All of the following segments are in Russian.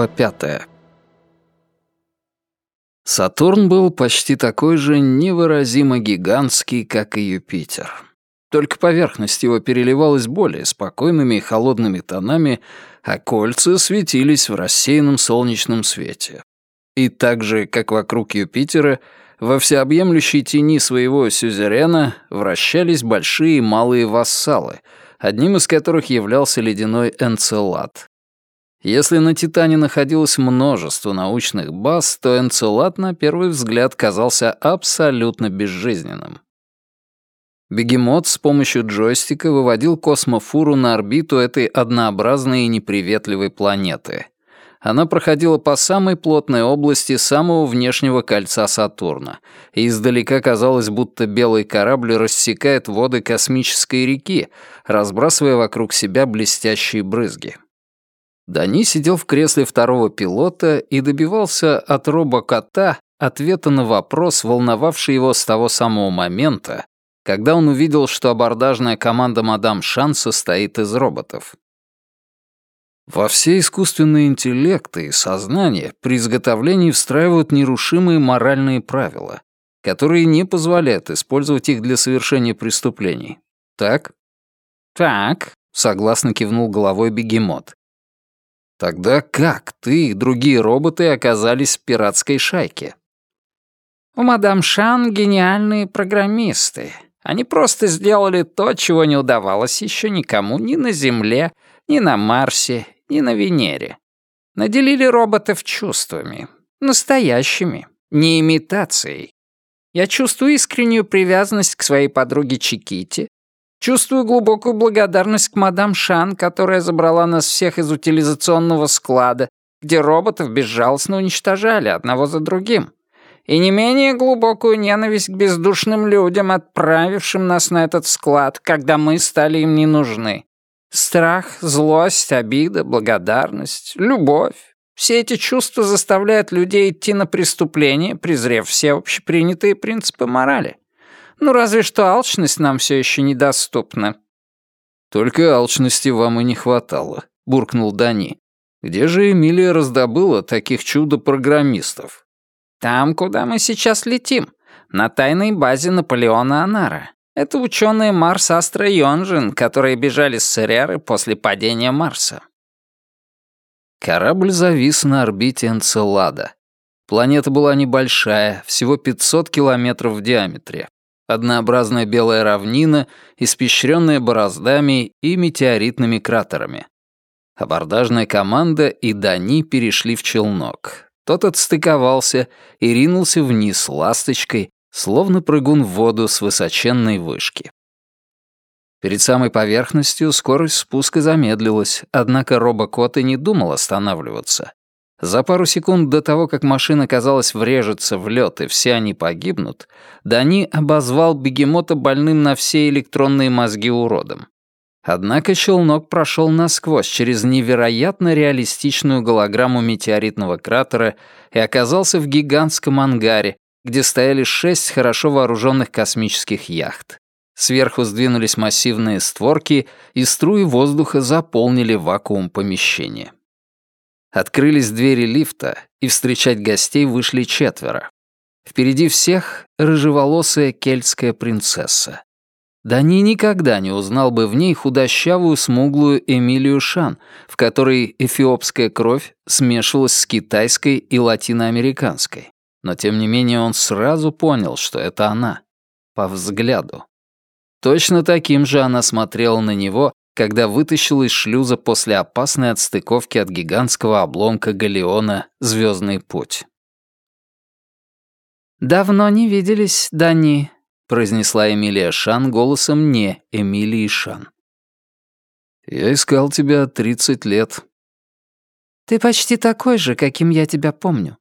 Глава пятая. Сатурн был почти такой же невыразимо гигантский, как и Юпитер. Только поверхность его переливалась более спокойными и холодными тонами, а кольца светились в рассеянном солнечном свете. И так же, как вокруг Юпитера, во всеобъемлющей тени своего сюзерена вращались большие и малые вассалы, одним из которых являлся ледяной Энцелад. Если на Титане находилось множество научных баз, то Энцелад на первый взгляд казался абсолютно безжизненным. Бегемот с помощью джойстика выводил космофуру на орбиту этой однообразной и неприветливой планеты. Она проходила по самой плотной области самого внешнего кольца Сатурна, и издалека казалось, будто белый корабль рассекает воды космической реки, разбрасывая вокруг себя блестящие брызги. Дани сидел в кресле второго пилота и добивался от робокота ответа на вопрос, волновавший его с того самого момента, когда он увидел, что абордажная команда мадам Шан состоит из роботов. Во все искусственные интеллекты и сознание при изготовлении встраивают нерушимые моральные правила, которые не позволяют использовать их для совершения преступлений. Так? Так, согласно кивнул головой бегемот. Тогда как ты и другие роботы оказались в пиратской шайке? У мадам Шан гениальные программисты. Они просто сделали то, чего не удавалось еще никому ни на Земле, ни на Марсе, ни на Венере. Наделили роботов чувствами. Настоящими, не имитацией. Я чувствую искреннюю привязанность к своей подруге Чиките, Чувствую глубокую благодарность к мадам Шан, которая забрала нас всех из утилизационного склада, где роботов безжалостно уничтожали одного за другим. И не менее глубокую ненависть к бездушным людям, отправившим нас на этот склад, когда мы стали им не нужны. Страх, злость, обида, благодарность, любовь. Все эти чувства заставляют людей идти на преступление, презрев все общепринятые принципы морали. Ну, разве что алчность нам все еще недоступна». «Только алчности вам и не хватало», — буркнул Дани. «Где же Эмилия раздобыла таких чудо-программистов?» «Там, куда мы сейчас летим, на тайной базе Наполеона Анара. Это ученые Марс Астра Йонжин, которые бежали с Цереры после падения Марса». Корабль завис на орбите Энцелада. Планета была небольшая, всего 500 километров в диаметре, однообразная белая равнина, испещренная бороздами и метеоритными кратерами. Абордажная команда и Дани перешли в челнок. Тот отстыковался и ринулся вниз ласточкой, словно прыгун в воду с высоченной вышки. Перед самой поверхностью скорость спуска замедлилась, однако робокот и не думал останавливаться. За пару секунд до того, как машина, казалось, врежется в лед и все они погибнут, Дани обозвал бегемота больным на все электронные мозги уродом. Однако челнок прошел насквозь через невероятно реалистичную голограмму метеоритного кратера и оказался в гигантском ангаре, где стояли шесть хорошо вооруженных космических яхт. Сверху сдвинулись массивные створки, и струи воздуха заполнили вакуум помещения. Открылись двери лифта, и встречать гостей вышли четверо. Впереди всех рыжеволосая кельтская принцесса. Дани никогда не узнал бы в ней худощавую смуглую Эмилию Шан, в которой эфиопская кровь смешивалась с китайской и латиноамериканской. Но тем не менее он сразу понял, что это она. По взгляду. Точно таким же она смотрела на него, когда вытащил из шлюза после опасной отстыковки от гигантского обломка галеона «Звездный путь». «Давно не виделись, Дани», — произнесла Эмилия Шан голосом не Эмилии Шан. «Я искал тебя тридцать лет». «Ты почти такой же, каким я тебя помню.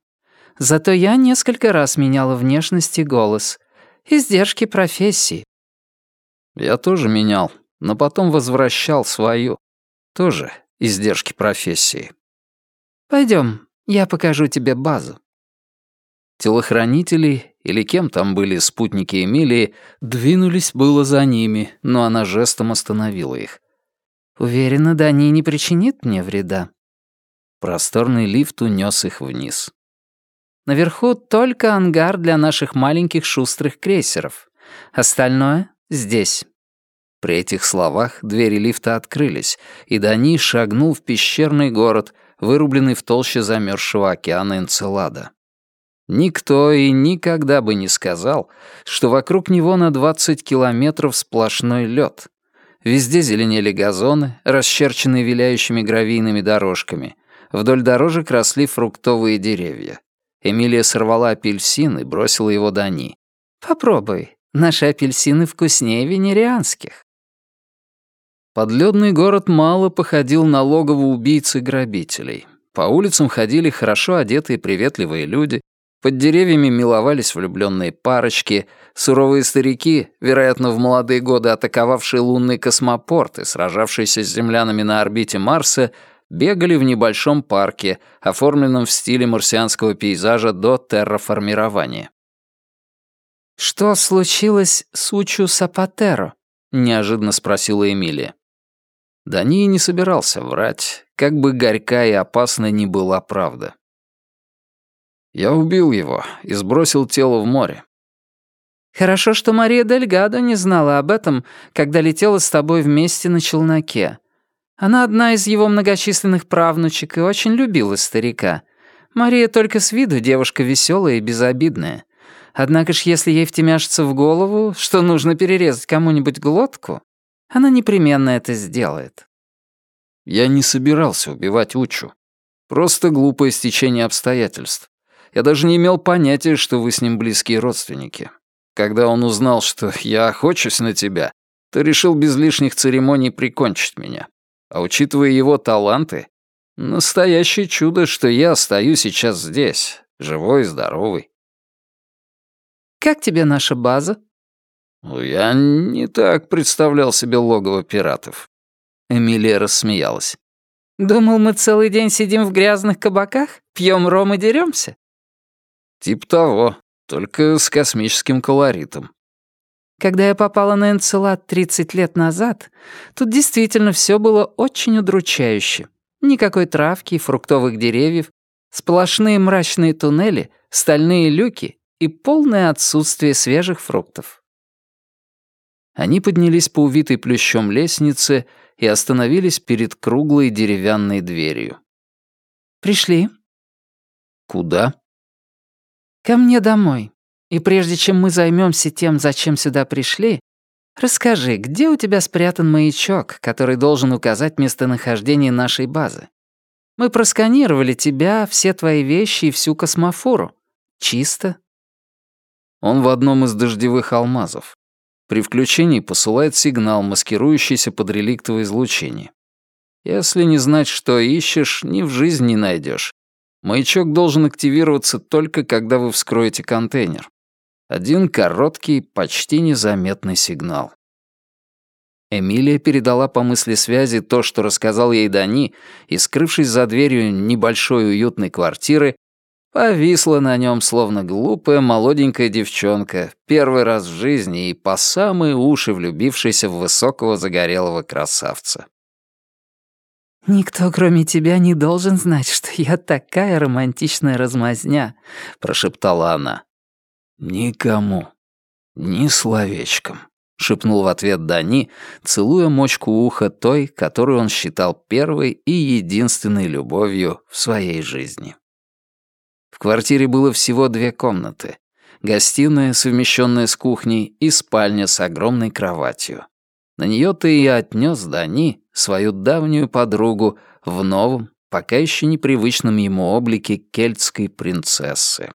Зато я несколько раз меняла внешность и голос. Издержки профессии». «Я тоже менял, но потом возвращал свою. Тоже издержки профессии. Пойдем, я покажу тебе базу. Телохранители, или кем там были спутники Эмилии, двинулись было за ними, но она жестом остановила их. «Уверена, Дани не причинит мне вреда». Просторный лифт унес их вниз. Наверху только ангар для наших маленьких шустрых крейсеров. Остальное — здесь». При этих словах двери лифта открылись, и Дани шагнул в пещерный город, вырубленный в толще замерзшего океана Энцелада. Никто и никогда бы не сказал, что вокруг него на 20 километров сплошной лед. Везде зеленели газоны, расчерченные виляющими гравийными дорожками. Вдоль дорожек росли фруктовые деревья. Эмилия сорвала апельсин и бросила его Дани. «Попробуй. Наши апельсины вкуснее венерианских». Подледный город мало походил на логово убийц и грабителей. По улицам ходили хорошо одетые приветливые люди, под деревьями миловались влюбленные парочки, суровые старики, вероятно, в молодые годы атаковавшие лунный космопорт и сражавшиеся с землянами на орбите Марса, бегали в небольшом парке, оформленном в стиле марсианского пейзажа до терраформирования. «Что случилось с Учу Сапатеро?» — неожиданно спросила Эмилия. Дани не собирался врать, как бы горька и опасна ни была правда. Я убил его и сбросил тело в море. Хорошо, что Мария Дельгадо не знала об этом, когда летела с тобой вместе на челноке. Она одна из его многочисленных правнучек и очень любила старика. Мария только с виду девушка веселая и безобидная. Однако ж, если ей втемяшится в голову, что нужно перерезать кому-нибудь глотку, она непременно это сделает. Я не собирался убивать Учу. Просто глупое стечение обстоятельств. Я даже не имел понятия, что вы с ним близкие родственники. Когда он узнал, что я охочусь на тебя, то решил без лишних церемоний прикончить меня. А учитывая его таланты, настоящее чудо, что я стою сейчас здесь, живой и здоровый. «Как тебе наша база?» «Ну, «Я не так представлял себе логово пиратов». Эмилия рассмеялась. «Думал, мы целый день сидим в грязных кабаках, пьем ром и деремся?» «Тип того, только с космическим колоритом». Когда я попала на Энцелад 30 лет назад, тут действительно все было очень удручающе. Никакой травки и фруктовых деревьев, сплошные мрачные туннели, стальные люки и полное отсутствие свежих фруктов. Они поднялись по увитой плющом лестнице и остановились перед круглой деревянной дверью. «Пришли». «Куда?» «Ко мне домой. И прежде чем мы займемся тем, зачем сюда пришли, расскажи, где у тебя спрятан маячок, который должен указать местонахождение нашей базы? Мы просканировали тебя, все твои вещи и всю космофору. Чисто?» Он в одном из дождевых алмазов. При включении посылает сигнал, маскирующийся под реликтовое излучение. Если не знать, что ищешь, ни в жизнь не найдешь. Маячок должен активироваться только когда вы вскроете контейнер. Один короткий, почти незаметный сигнал. Эмилия передала по мысли связи то, что рассказал ей Дани, и, скрывшись за дверью небольшой уютной квартиры, повисла на нем, словно глупая молоденькая девчонка, первый раз в жизни и по самые уши влюбившаяся в высокого загорелого красавца. «Никто, кроме тебя, не должен знать, что я такая романтичная размазня», — прошептала она. «Никому. Ни словечком», — шепнул в ответ Дани, целуя мочку уха той, которую он считал первой и единственной любовью в своей жизни. В квартире было всего две комнаты. Гостиная, совмещенная с кухней, и спальня с огромной кроватью. На нее-то и отнес Дани свою давнюю подругу в новом, пока еще непривычном ему облике кельтской принцессы.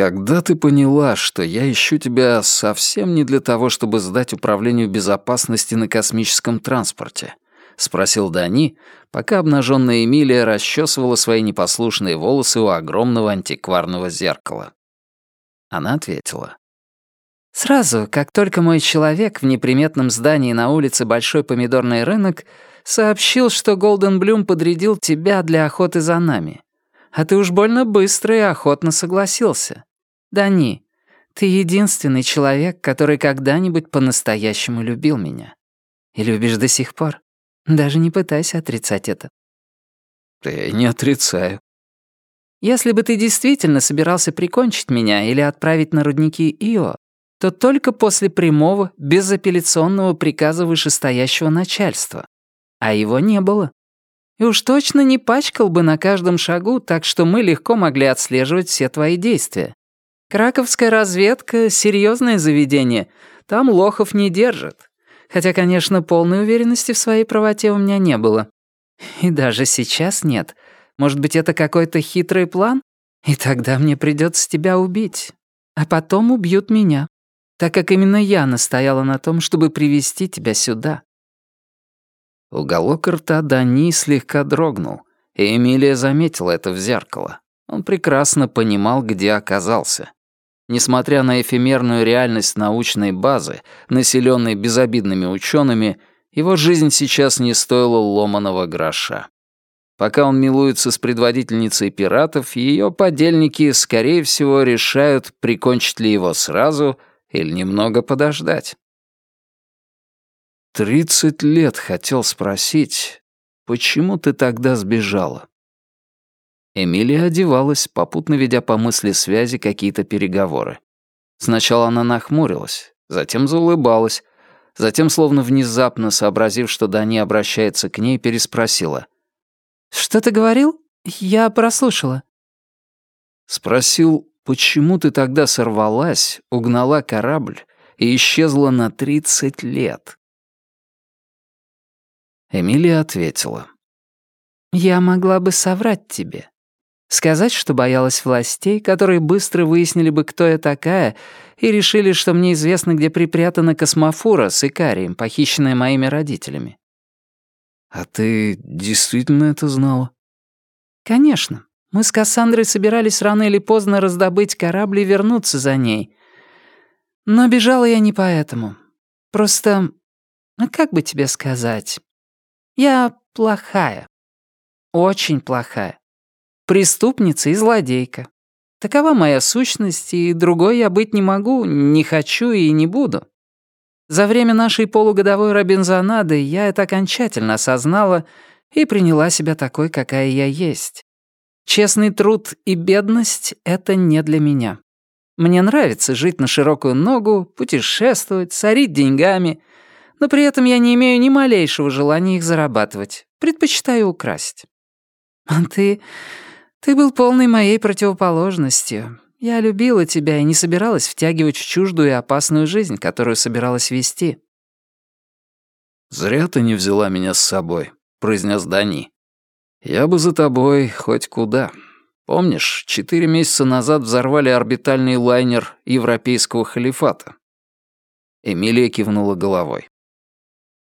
«Когда ты поняла, что я ищу тебя совсем не для того, чтобы сдать управлению безопасности на космическом транспорте?» — спросил Дани, пока обнаженная Эмилия расчесывала свои непослушные волосы у огромного антикварного зеркала. Она ответила. «Сразу, как только мой человек в неприметном здании на улице Большой помидорный рынок сообщил, что Голден Блюм подрядил тебя для охоты за нами. А ты уж больно быстро и охотно согласился. Дани, Ты единственный человек, который когда-нибудь по-настоящему любил меня. И любишь до сих пор. Даже не пытайся отрицать это. Я не отрицаю. Если бы ты действительно собирался прикончить меня или отправить на рудники Ио, то только после прямого, безапелляционного приказа вышестоящего начальства. А его не было. И уж точно не пачкал бы на каждом шагу, так что мы легко могли отслеживать все твои действия. Краковская разведка — серьезное заведение. Там лохов не держат. Хотя, конечно, полной уверенности в своей правоте у меня не было. И даже сейчас нет. Может быть, это какой-то хитрый план? И тогда мне придется тебя убить. А потом убьют меня так как именно я настояла на том, чтобы привести тебя сюда». Уголок рта Дани слегка дрогнул, и Эмилия заметила это в зеркало. Он прекрасно понимал, где оказался. Несмотря на эфемерную реальность научной базы, населенной безобидными учеными, его жизнь сейчас не стоила ломаного гроша. Пока он милуется с предводительницей пиратов, ее подельники, скорее всего, решают, прикончить ли его сразу — или немного подождать? Тридцать лет хотел спросить, почему ты тогда сбежала? Эмилия одевалась, попутно ведя по мысли связи какие-то переговоры. Сначала она нахмурилась, затем заулыбалась, затем, словно внезапно сообразив, что Дани обращается к ней, переспросила. «Что ты говорил? Я прослушала». Спросил, Почему ты тогда сорвалась, угнала корабль и исчезла на 30 лет?» Эмилия ответила. «Я могла бы соврать тебе. Сказать, что боялась властей, которые быстро выяснили бы, кто я такая, и решили, что мне известно, где припрятана космофура с Икарием, похищенная моими родителями». «А ты действительно это знала?» «Конечно. Мы с Кассандрой собирались рано или поздно раздобыть корабль и вернуться за ней. Но бежала я не поэтому. Просто... Ну, как бы тебе сказать? Я плохая. Очень плохая. Преступница и злодейка. Такова моя сущность, и другой я быть не могу, не хочу и не буду. За время нашей полугодовой Робинзонады я это окончательно осознала и приняла себя такой, какая я есть. Честный труд и бедность — это не для меня. Мне нравится жить на широкую ногу, путешествовать, сорить деньгами, но при этом я не имею ни малейшего желания их зарабатывать. Предпочитаю украсть. А ты... ты был полной моей противоположностью. Я любила тебя и не собиралась втягивать в чуждую и опасную жизнь, которую собиралась вести. «Зря ты не взяла меня с собой», — произнес Дани. «Я бы за тобой хоть куда. Помнишь, четыре месяца назад взорвали орбитальный лайнер Европейского халифата?» Эмилия кивнула головой.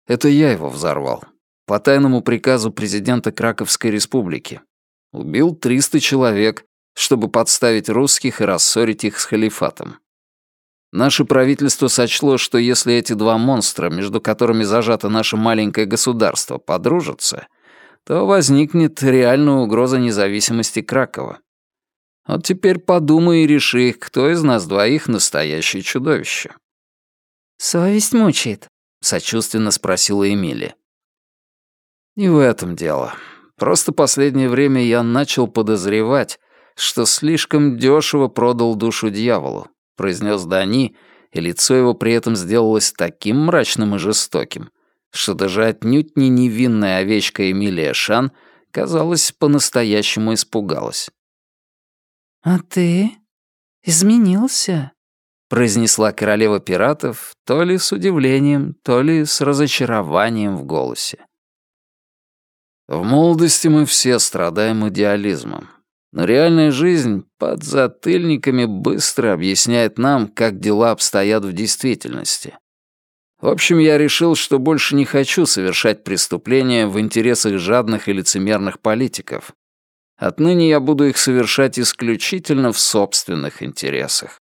«Это я его взорвал. По тайному приказу президента Краковской республики. Убил 300 человек, чтобы подставить русских и рассорить их с халифатом. Наше правительство сочло, что если эти два монстра, между которыми зажато наше маленькое государство, подружатся — то возникнет реальная угроза независимости Кракова. Вот теперь подумай и реши, кто из нас двоих настоящее чудовище. «Совесть мучает», — сочувственно спросила Эмилия. «Не в этом дело. Просто последнее время я начал подозревать, что слишком дешево продал душу дьяволу», — произнес Дани, и лицо его при этом сделалось таким мрачным и жестоким, что даже отнюдь не невинная овечка Эмилия Шан, казалось, по-настоящему испугалась. «А ты изменился?» — произнесла королева пиратов то ли с удивлением, то ли с разочарованием в голосе. В молодости мы все страдаем идеализмом. Но реальная жизнь под затыльниками быстро объясняет нам, как дела обстоят в действительности. В общем, я решил, что больше не хочу совершать преступления в интересах жадных и лицемерных политиков. Отныне я буду их совершать исключительно в собственных интересах.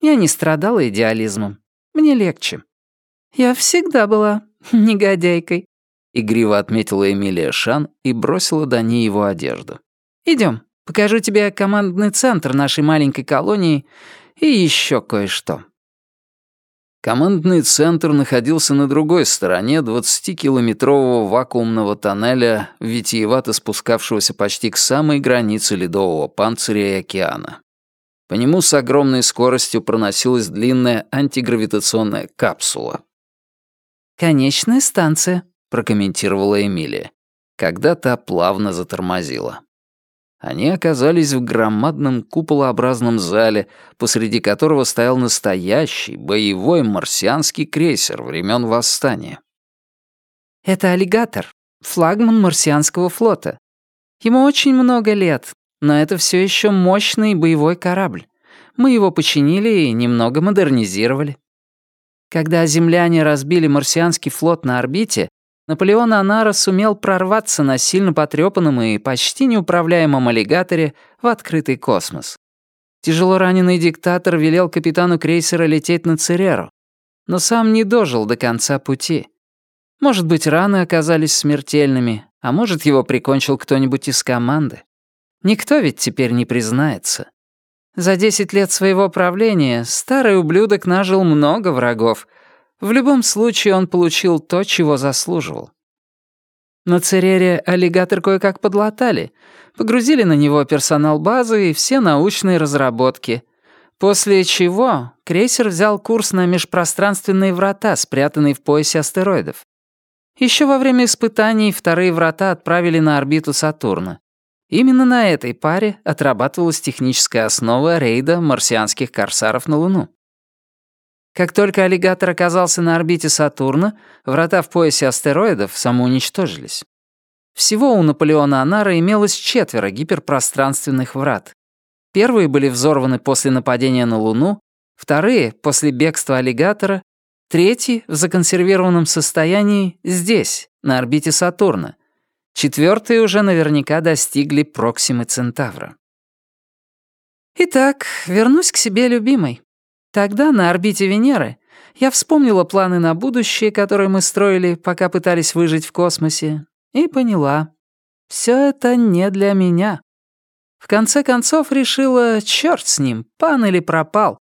Я не страдала идеализмом. Мне легче. Я всегда была негодяйкой. Игриво отметила Эмилия Шан и бросила Дани его одежду. Идем, покажу тебе командный центр нашей маленькой колонии И еще кое-что. Командный центр находился на другой стороне 20-километрового вакуумного тоннеля, витиевато спускавшегося почти к самой границе ледового панциря и океана. По нему с огромной скоростью проносилась длинная антигравитационная капсула. «Конечная станция», — прокомментировала Эмилия, когда та плавно затормозила. Они оказались в громадном куполообразном зале, посреди которого стоял настоящий боевой марсианский крейсер времен Восстания. «Это аллигатор, флагман марсианского флота. Ему очень много лет, но это все еще мощный боевой корабль. Мы его починили и немного модернизировали. Когда земляне разбили марсианский флот на орбите, Наполеон Анара сумел прорваться на сильно потрепанном и почти неуправляемом аллигаторе в открытый космос. Тяжело раненый диктатор велел капитану крейсера лететь на Цереру, но сам не дожил до конца пути. Может быть, раны оказались смертельными, а может, его прикончил кто-нибудь из команды. Никто ведь теперь не признается. За 10 лет своего правления старый ублюдок нажил много врагов — в любом случае он получил то, чего заслуживал. На Церере аллигатор кое-как подлатали, погрузили на него персонал базы и все научные разработки, после чего крейсер взял курс на межпространственные врата, спрятанные в поясе астероидов. Еще во время испытаний вторые врата отправили на орбиту Сатурна. Именно на этой паре отрабатывалась техническая основа рейда марсианских корсаров на Луну. Как только аллигатор оказался на орбите Сатурна, врата в поясе астероидов самоуничтожились. Всего у Наполеона Анара имелось четверо гиперпространственных врат. Первые были взорваны после нападения на Луну, вторые — после бегства аллигатора, третий — в законсервированном состоянии здесь, на орбите Сатурна. Четвертые уже наверняка достигли Проксимы Центавра. Итак, вернусь к себе любимой. Тогда на орбите Венеры я вспомнила планы на будущее, которые мы строили, пока пытались выжить в космосе, и поняла. Все это не для меня. В конце концов решила, черт с ним, пан или пропал.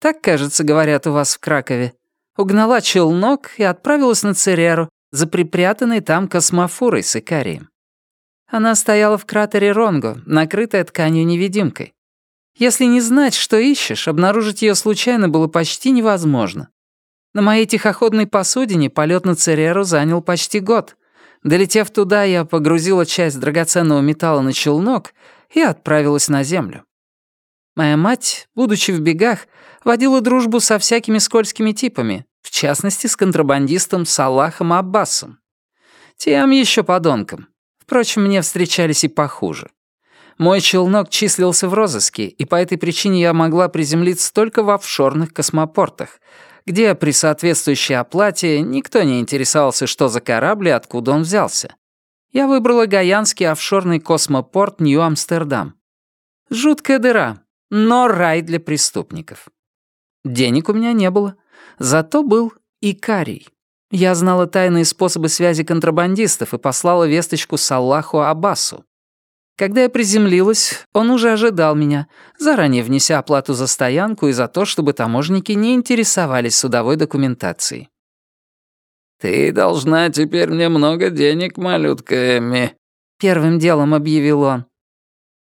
Так, кажется, говорят у вас в Кракове. Угнала челнок и отправилась на Цереру за припрятанной там космофурой с Икарием. Она стояла в кратере Ронго, накрытая тканью-невидимкой. Если не знать, что ищешь, обнаружить ее случайно было почти невозможно. На моей тихоходной посудине полет на Цереру занял почти год. Долетев туда, я погрузила часть драгоценного металла на челнок и отправилась на землю. Моя мать, будучи в бегах, водила дружбу со всякими скользкими типами, в частности, с контрабандистом Салахом Аббасом. Тем еще подонком. Впрочем, мне встречались и похуже. Мой челнок числился в розыске, и по этой причине я могла приземлиться только в офшорных космопортах, где при соответствующей оплате никто не интересовался, что за корабль и откуда он взялся. Я выбрала Гаянский офшорный космопорт Нью-Амстердам. Жуткая дыра, но рай для преступников. Денег у меня не было, зато был Икарий. Я знала тайные способы связи контрабандистов и послала весточку Саллаху Аббасу. Когда я приземлилась, он уже ожидал меня, заранее внеся оплату за стоянку и за то, чтобы таможники не интересовались судовой документацией. «Ты должна теперь мне много денег, малютка Эмми», — первым делом объявил он.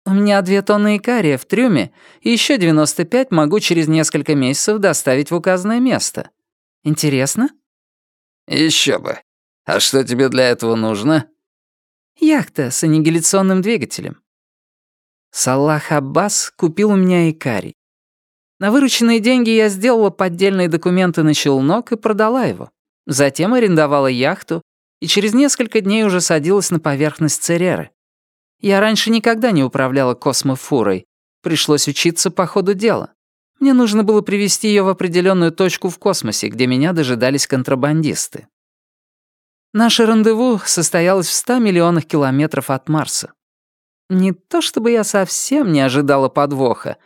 «У меня две тонны икария в трюме, и еще 95 могу через несколько месяцев доставить в указанное место. Интересно?» Еще бы. А что тебе для этого нужно?» Яхта с аннигиляционным двигателем. Саллах Аббас купил у меня Икарий. На вырученные деньги я сделала поддельные документы на челнок и продала его. Затем арендовала яхту и через несколько дней уже садилась на поверхность Цереры. Я раньше никогда не управляла космофурой. Пришлось учиться по ходу дела. Мне нужно было привести ее в определенную точку в космосе, где меня дожидались контрабандисты. Наше рандеву состоялось в 100 миллионах километров от Марса. Не то чтобы я совсем не ожидала подвоха.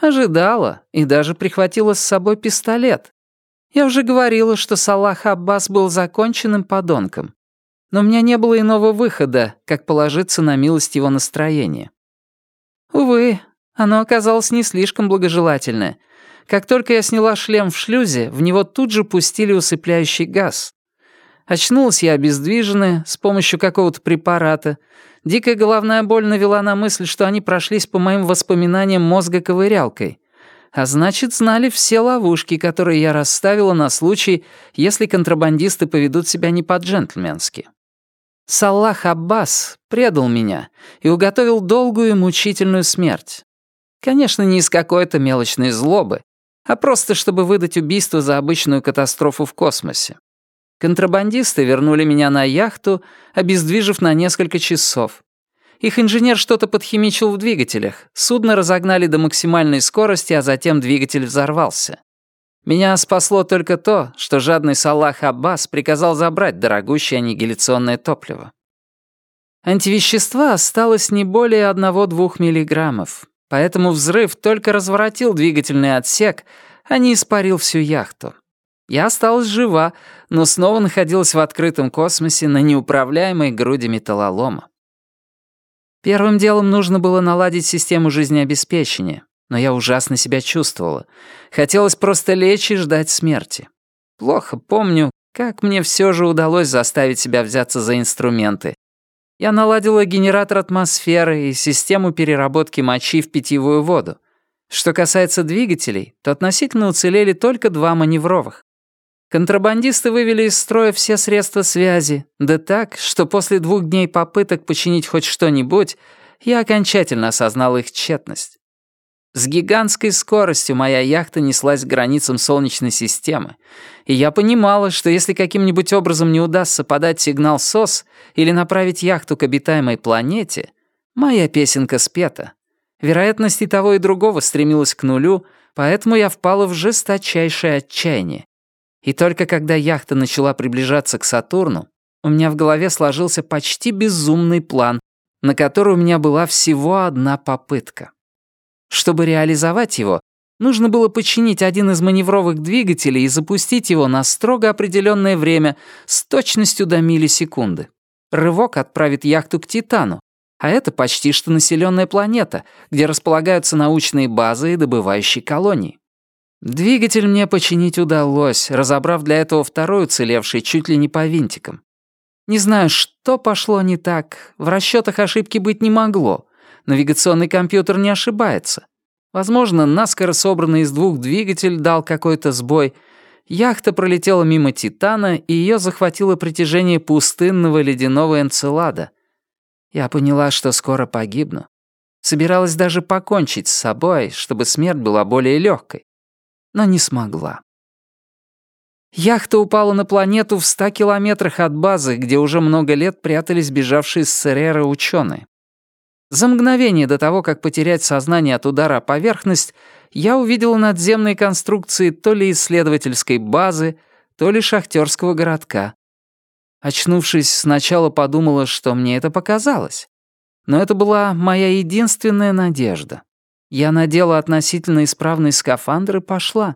Ожидала и даже прихватила с собой пистолет. Я уже говорила, что Салах Аббас был законченным подонком. Но у меня не было иного выхода, как положиться на милость его настроения. Увы, Оно оказалось не слишком благожелательное. Как только я сняла шлем в шлюзе, в него тут же пустили усыпляющий газ. Очнулась я обездвиженная, с помощью какого-то препарата. Дикая головная боль навела на мысль, что они прошлись по моим воспоминаниям мозга ковырялкой. А значит, знали все ловушки, которые я расставила на случай, если контрабандисты поведут себя не по-джентльменски. Саллах Аббас предал меня и уготовил долгую и мучительную смерть. Конечно, не из какой-то мелочной злобы, а просто чтобы выдать убийство за обычную катастрофу в космосе. Контрабандисты вернули меня на яхту, обездвижив на несколько часов. Их инженер что-то подхимичил в двигателях. Судно разогнали до максимальной скорости, а затем двигатель взорвался. Меня спасло только то, что жадный Салах Аббас приказал забрать дорогущее аннигиляционное топливо. Антивещества осталось не более 1-2 миллиграммов, поэтому взрыв только разворотил двигательный отсек, а не испарил всю яхту. Я осталась жива, но снова находилась в открытом космосе на неуправляемой груди металлолома. Первым делом нужно было наладить систему жизнеобеспечения, но я ужасно себя чувствовала. Хотелось просто лечь и ждать смерти. Плохо помню, как мне все же удалось заставить себя взяться за инструменты. Я наладила генератор атмосферы и систему переработки мочи в питьевую воду. Что касается двигателей, то относительно уцелели только два маневровых. Контрабандисты вывели из строя все средства связи, да так, что после двух дней попыток починить хоть что-нибудь, я окончательно осознал их тщетность. С гигантской скоростью моя яхта неслась к границам Солнечной системы, и я понимала, что если каким-нибудь образом не удастся подать сигнал СОС или направить яхту к обитаемой планете, моя песенка спета. Вероятность и того, и другого стремилась к нулю, поэтому я впала в жесточайшее отчаяние и только когда яхта начала приближаться к Сатурну, у меня в голове сложился почти безумный план, на который у меня была всего одна попытка. Чтобы реализовать его, нужно было починить один из маневровых двигателей и запустить его на строго определенное время с точностью до миллисекунды. Рывок отправит яхту к Титану, а это почти что населенная планета, где располагаются научные базы и добывающие колонии. Двигатель мне починить удалось, разобрав для этого второй уцелевший чуть ли не по винтикам. Не знаю, что пошло не так, в расчетах ошибки быть не могло. Навигационный компьютер не ошибается. Возможно, наскоро собранный из двух двигатель дал какой-то сбой. Яхта пролетела мимо Титана, и ее захватило притяжение пустынного ледяного энцелада. Я поняла, что скоро погибну. Собиралась даже покончить с собой, чтобы смерть была более легкой но не смогла. Яхта упала на планету в ста километрах от базы, где уже много лет прятались бежавшие с Церера ученые. За мгновение до того, как потерять сознание от удара о поверхность, я увидела надземные конструкции то ли исследовательской базы, то ли шахтерского городка. Очнувшись, сначала подумала, что мне это показалось. Но это была моя единственная надежда. Я надела относительно исправный скафандр и пошла.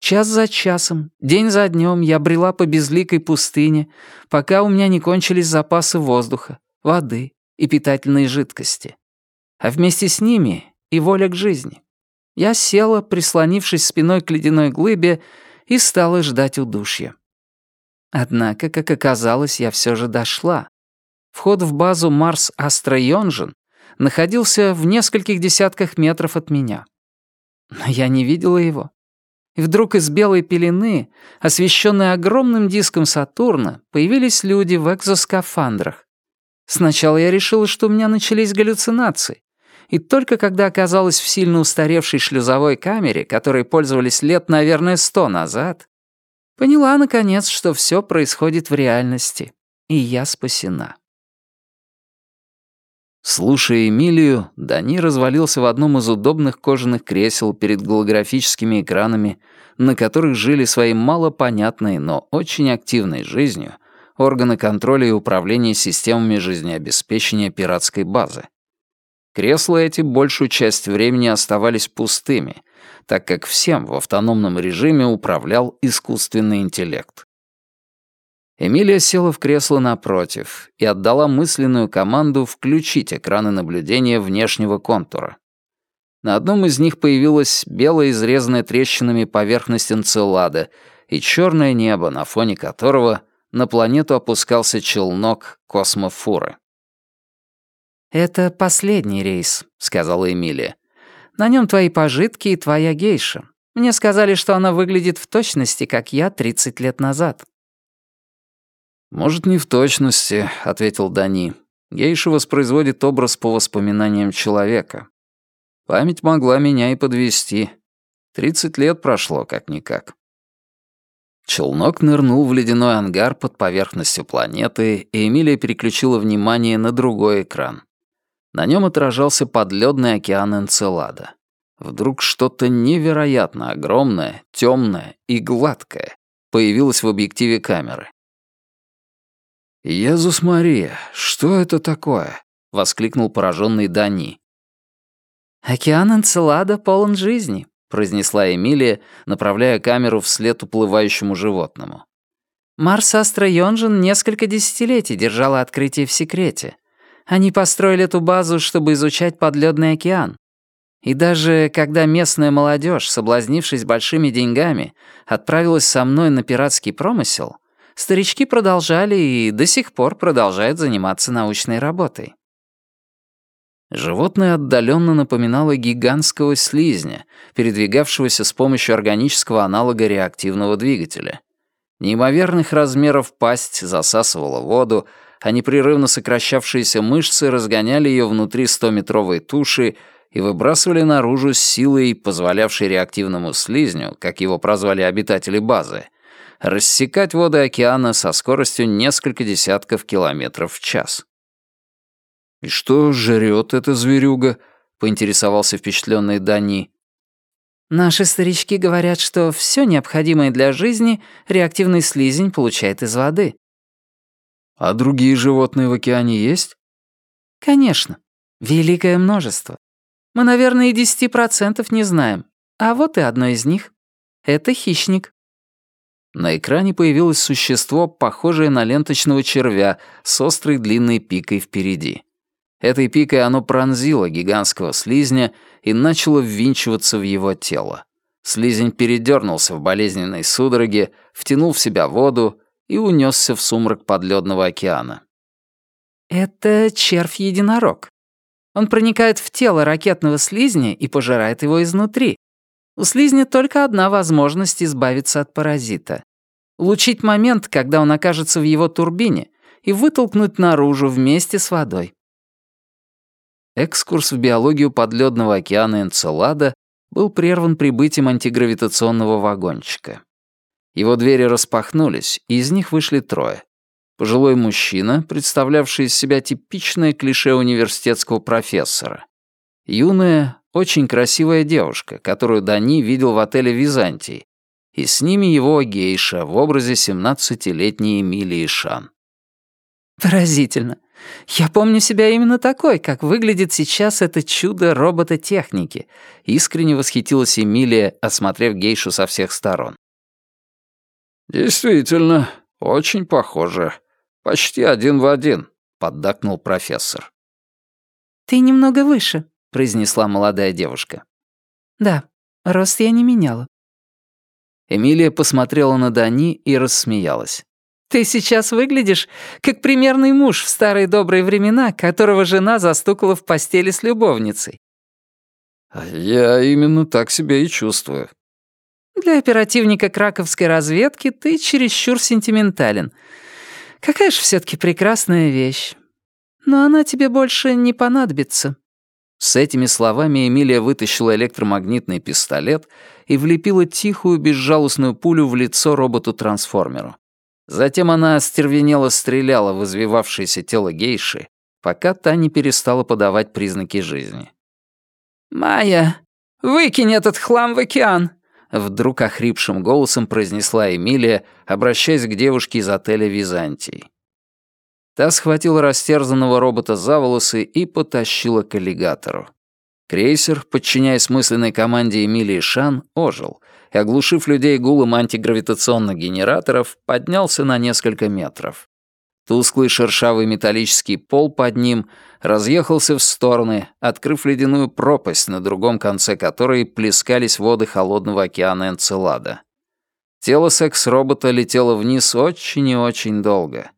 Час за часом, день за днем я брела по безликой пустыне, пока у меня не кончились запасы воздуха, воды и питательной жидкости. А вместе с ними и воля к жизни. Я села, прислонившись спиной к ледяной глыбе, и стала ждать удушья. Однако, как оказалось, я все же дошла. Вход в базу Марс Астра Йонжин находился в нескольких десятках метров от меня. Но я не видела его. И вдруг из белой пелены, освещенной огромным диском Сатурна, появились люди в экзоскафандрах. Сначала я решила, что у меня начались галлюцинации. И только когда оказалась в сильно устаревшей шлюзовой камере, которой пользовались лет, наверное, сто назад, поняла, наконец, что все происходит в реальности, и я спасена. Слушая Эмилию, Дани развалился в одном из удобных кожаных кресел перед голографическими экранами, на которых жили своей малопонятной, но очень активной жизнью органы контроля и управления системами жизнеобеспечения пиратской базы. Кресла эти большую часть времени оставались пустыми, так как всем в автономном режиме управлял искусственный интеллект. Эмилия села в кресло напротив и отдала мысленную команду включить экраны наблюдения внешнего контура. На одном из них появилась белая изрезанная трещинами поверхность Энцелада и черное небо, на фоне которого на планету опускался челнок космофуры. «Это последний рейс», — сказала Эмилия. «На нем твои пожитки и твоя гейша. Мне сказали, что она выглядит в точности, как я 30 лет назад». «Может, не в точности», — ответил Дани. «Гейша воспроизводит образ по воспоминаниям человека. Память могла меня и подвести. Тридцать лет прошло, как-никак». Челнок нырнул в ледяной ангар под поверхностью планеты, и Эмилия переключила внимание на другой экран. На нем отражался подледный океан Энцелада. Вдруг что-то невероятно огромное, темное и гладкое появилось в объективе камеры. «Езус Мария, что это такое?» — воскликнул пораженный Дани. «Океан Энцелада полон жизни», — произнесла Эмилия, направляя камеру вслед уплывающему животному. «Марс Астра Йонжин несколько десятилетий держала открытие в секрете. Они построили эту базу, чтобы изучать подледный океан. И даже когда местная молодежь, соблазнившись большими деньгами, отправилась со мной на пиратский промысел, старички продолжали и до сих пор продолжают заниматься научной работой. Животное отдаленно напоминало гигантского слизня, передвигавшегося с помощью органического аналога реактивного двигателя. Неимоверных размеров пасть засасывала воду, а непрерывно сокращавшиеся мышцы разгоняли ее внутри 100-метровой туши и выбрасывали наружу с силой, позволявшей реактивному слизню, как его прозвали обитатели базы, рассекать воды океана со скоростью несколько десятков километров в час. «И что жрет эта зверюга?» — поинтересовался впечатленный Дани. «Наши старички говорят, что все необходимое для жизни реактивный слизень получает из воды». «А другие животные в океане есть?» «Конечно. Великое множество. Мы, наверное, и десяти процентов не знаем. А вот и одно из них. Это хищник». На экране появилось существо, похожее на ленточного червя с острой длинной пикой впереди. Этой пикой оно пронзило гигантского слизня и начало ввинчиваться в его тело. Слизень передернулся в болезненной судороге, втянул в себя воду и унесся в сумрак подледного океана. «Это червь-единорог. Он проникает в тело ракетного слизня и пожирает его изнутри. У слизня только одна возможность избавиться от паразита. Улучшить момент, когда он окажется в его турбине, и вытолкнуть наружу вместе с водой. Экскурс в биологию подледного океана Энцелада был прерван прибытием антигравитационного вагончика. Его двери распахнулись, и из них вышли трое. Пожилой мужчина, представлявший из себя типичное клише университетского профессора. Юная, очень красивая девушка, которую Дани видел в отеле «Византий», и с ними его гейша в образе 17-летней Эмилии Шан. «Поразительно. Я помню себя именно такой, как выглядит сейчас это чудо робототехники», — искренне восхитилась Эмилия, осмотрев гейшу со всех сторон. «Действительно, очень похоже. Почти один в один», — поддакнул профессор. «Ты немного выше», — произнесла молодая девушка. «Да, рост я не меняла». Эмилия посмотрела на Дани и рассмеялась. Ты сейчас выглядишь как примерный муж в старые добрые времена, которого жена застукала в постели с любовницей. Я именно так себя и чувствую. Для оперативника краковской разведки ты чересчур сентиментален. Какая же все таки прекрасная вещь. Но она тебе больше не понадобится. С этими словами Эмилия вытащила электромагнитный пистолет и влепила тихую безжалостную пулю в лицо роботу-трансформеру. Затем она остервенело стреляла в извивавшееся тело гейши, пока та не перестала подавать признаки жизни. «Майя, выкинь этот хлам в океан!» Вдруг охрипшим голосом произнесла Эмилия, обращаясь к девушке из отеля «Византий». Та схватила растерзанного робота за волосы и потащила к аллигатору. Крейсер, подчиняясь мысленной команде Эмилии Шан, ожил и, оглушив людей гулом антигравитационных генераторов, поднялся на несколько метров. Тусклый шершавый металлический пол под ним разъехался в стороны, открыв ледяную пропасть, на другом конце которой плескались воды холодного океана Энцелада. Тело секс-робота летело вниз очень и очень долго.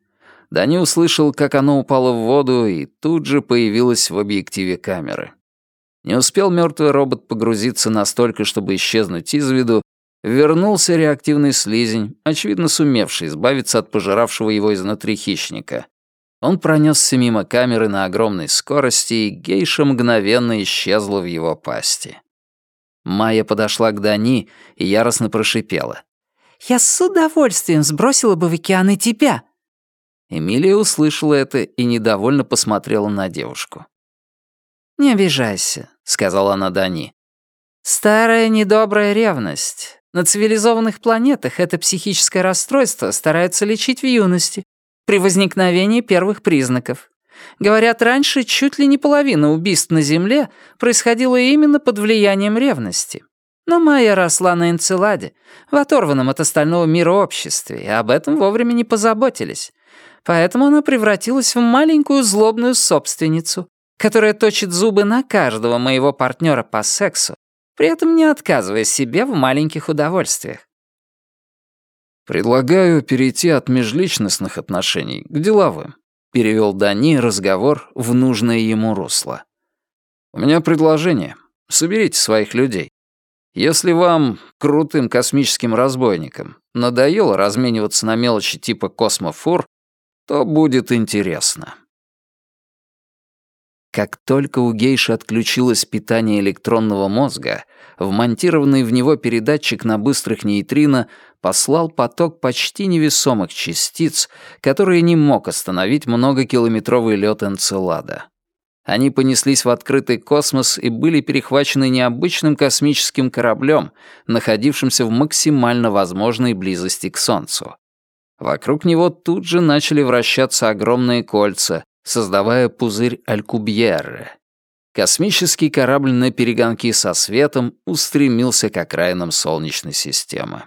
Дани услышал, как оно упало в воду и тут же появилось в объективе камеры. Не успел мертвый робот погрузиться настолько, чтобы исчезнуть из виду, вернулся реактивный слизень, очевидно сумевший избавиться от пожиравшего его изнутри хищника. Он пронесся мимо камеры на огромной скорости, и гейша мгновенно исчезла в его пасти. Майя подошла к Дани и яростно прошипела. «Я с удовольствием сбросила бы в океан и тебя!» Эмилия услышала это и недовольно посмотрела на девушку. «Не обижайся», — сказала она Дани. «Старая недобрая ревность. На цивилизованных планетах это психическое расстройство стараются лечить в юности, при возникновении первых признаков. Говорят, раньше чуть ли не половина убийств на Земле происходила именно под влиянием ревности. Но Майя росла на Энцеладе, в оторванном от остального мира обществе, и об этом вовремя не позаботились. Поэтому она превратилась в маленькую злобную собственницу, которая точит зубы на каждого моего партнера по сексу, при этом не отказывая себе в маленьких удовольствиях. «Предлагаю перейти от межличностных отношений к деловым», — перевел Дани разговор в нужное ему русло. «У меня предложение. Соберите своих людей. Если вам, крутым космическим разбойникам, надоело размениваться на мелочи типа космофур, то будет интересно». Как только у гейши отключилось питание электронного мозга, вмонтированный в него передатчик на быстрых нейтрино послал поток почти невесомых частиц, которые не мог остановить многокилометровый лед Энцелада. Они понеслись в открытый космос и были перехвачены необычным космическим кораблем, находившимся в максимально возможной близости к Солнцу. Вокруг него тут же начали вращаться огромные кольца, создавая пузырь Алькубьерре. Космический корабль на перегонки со светом устремился к окраинам Солнечной системы.